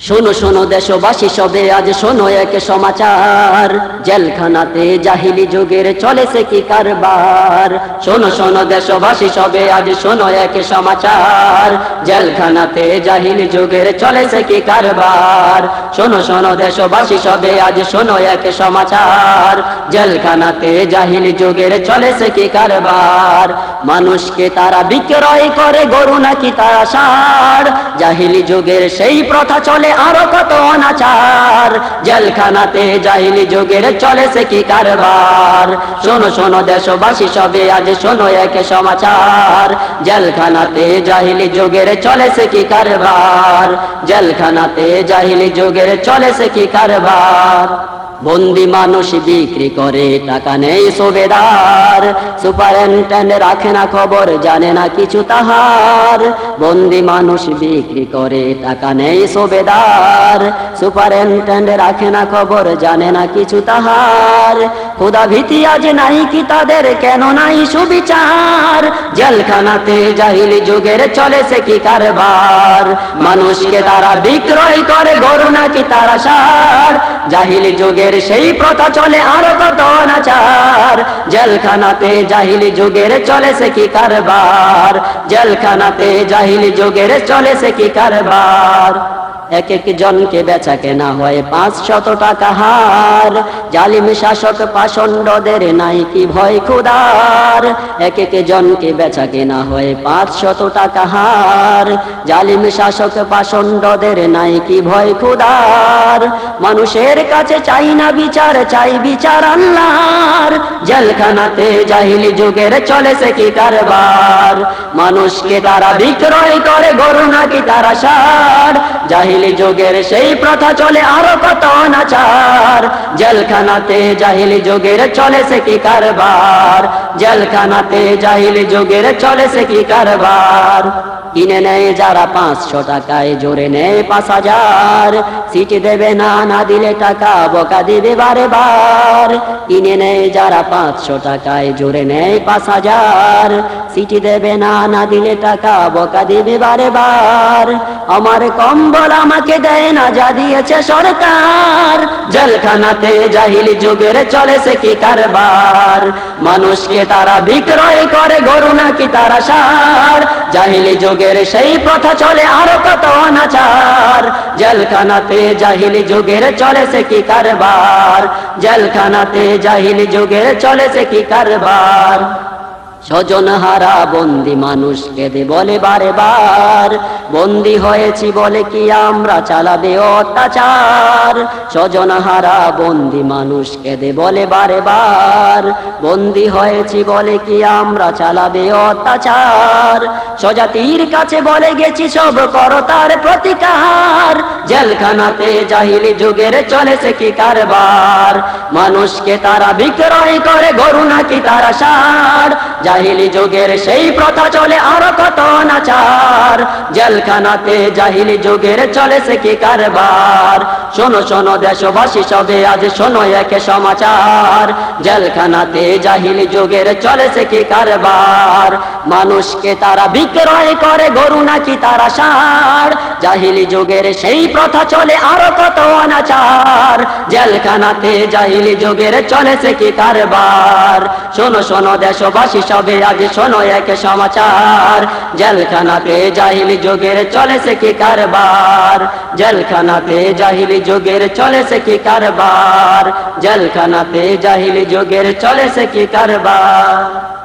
শোনো শোনো দেশবাসী সবে, আজ শোনো এক সমাচার। জেলখানাতে জাহিলি যুগের চলেছে কি কারবার? শোনো শোনো দেশবাসী সবে, আজ শোনো এক সমাচার। জেলখানাতে জাহিলি যুগের চলেছে কি কারবার? শোনো শোনো দেশবাসী সবে, আজ শোনো এক সমাচার। জেলখানাতে জাহিলি যুগের চলেছে কি কারবার? মানুষকে তারা বিক্রয় করে, গরু নাকি তারা সার জাহিলি যুগের সেই প্রথা চলে আরও কত অনাচার। জেলখানাতে যাইনি যুগের চলেছে কি কারবার? শোনো শোনো দেশবাসী সবে, আজ শোনো এক সমাচার। জেলখানাতে জাহিলি যুগের চলেছে কি কারবার? জেলখানাতে জাহিলি যুগের চলেছে কি কারবার? বন্দি মানুষ বিক্রি করে, টাকা নেই সুবেদার। সুপারেন্টেন্ড রাখে না খবর, জানে না কিছু তাহার। বন্দি মানুষ বিক্রি করে, টাকা নেই সুবেদার। সুপারেন্টেন্ড রাখে না খবর, জানে না কিছু তাহার। খুদা ভীতি আজ নাই কি তাদের, কেন নাই সুবিচার? জেলখানাতে জাহিলি যুগের চলেছে কি কারবার? মানুষকে তারা বিক্রয় করে, গরু নাকি তারা সার? জাহিলি যুগের সেই প্রথা চলে আরও কত নাচার? জেলখানাতে জাহিলি যুগের চলে সে কি কারবার? জেলখানাতে জাহিলি যুগের চলে সে কি কারবার? এক এক জনকে বেচা কেনা হয় পাঁচ শত টাকা হার। জালিম শাসক পাষণ্ডদের নাই কি ভয় খুদার এক এক জনকে বেচা কেনা হয় পাঁচ শত টাকা হার। জালিম শাসক পাষণ্ডদের নাই কি ভয় খুদার মানুষের কাছে চাই না বিচার, চাই বিচার আল্লাহর। জেলখানাতে জাহিলি যুগের চলেছে কি কারবার? মানুষকে তারা বিক্রয় করে, গরু নাকি তারা সার। জাহিলি যুগের সেই প্রথা চলে আরও কত নাচার জেলখানাতে জাহিলি যুগের চলেছে কি কারবার? জেলখানাতে জাহিলি যুগের চলেছে কি কারবার? কিনে নেয় যারা পাঁচশো টাকায়, জোরে নেয় পাঁচ হাজার। সিটি দেবে না না দিলে টাকা, বোকা দিবে বারে বার। কিনে নেয় যারা পাঁচশো টাকায়, জোরে নেয় পাঁচ হাজার। সিটি দেবে না না দিলে টাকা, বোকা দিবে বারে বার। আমার কম্বল আমাকে দেয় না, যা দিয়েছে সরকার। জেলখানাতে জাহিলি যুগের চলেছে কি কারবার? মানুষকে তারা বিক্রয় করে, গরু নাকি তারা সার। জাহিলি যুগের সেই প্রথা চলে, আরও কত অনাচার। জেলখানাতে জাহিলি যুগের চলেছে কি কারবার? জেলখানাতে জাহিলি যুগের চলেছে কি কারবার? স্বজন হারা, বন্দি মানুষ কেঁদে বলে বারে বার বন্দি হয়েছি বলে কি আমরা চালাবে অত্যাচার? স্বজন হারা, বন্দি মানুষ কেঁদে বলে বারে বার বন্দি হয়েছি বলে কি আমরা চালাবে অত্যাচার? স্বজাতির কাছে বলে গেছি, সব করতার প্রতিকার। জেলখানাতে জাহিলি যুগের চলেছে কি কারবার? মানুষকে তারা বিক্রয় করে, গরু নাকি তারা সার জাহিলি যুগের সেই প্রথা চলে আরও কত নাচার। জেলখানাতে জাহিলি যুগের চলেছে কি কারবার? শোনো শোনো দেশবাসী, সবে আজ শোনো একে সমাচার। জেলখানাতে জাহিলি যুগের চলেছে কি কারবার? মানুষকে তারা বিক্রয় করে, গরু নাকি তারা সার। জাহিলি যুগের সেই প্রথা চলে, আরও কত অনাচার। জেলখানাতে জাহিলি যুগের চলেছে কি কারবার? শোনো শোনো দেশবাসী, সবে আজ শোনো এক সমাচার। জেলখানাতে জাহিলি যুগের চলেছে কি কারবার? জেলখানাতে জাহিলি যুগের চলেছে কি কারবার? জেলখানাতে জাহিলি যুগের চলেছে কি কারবার?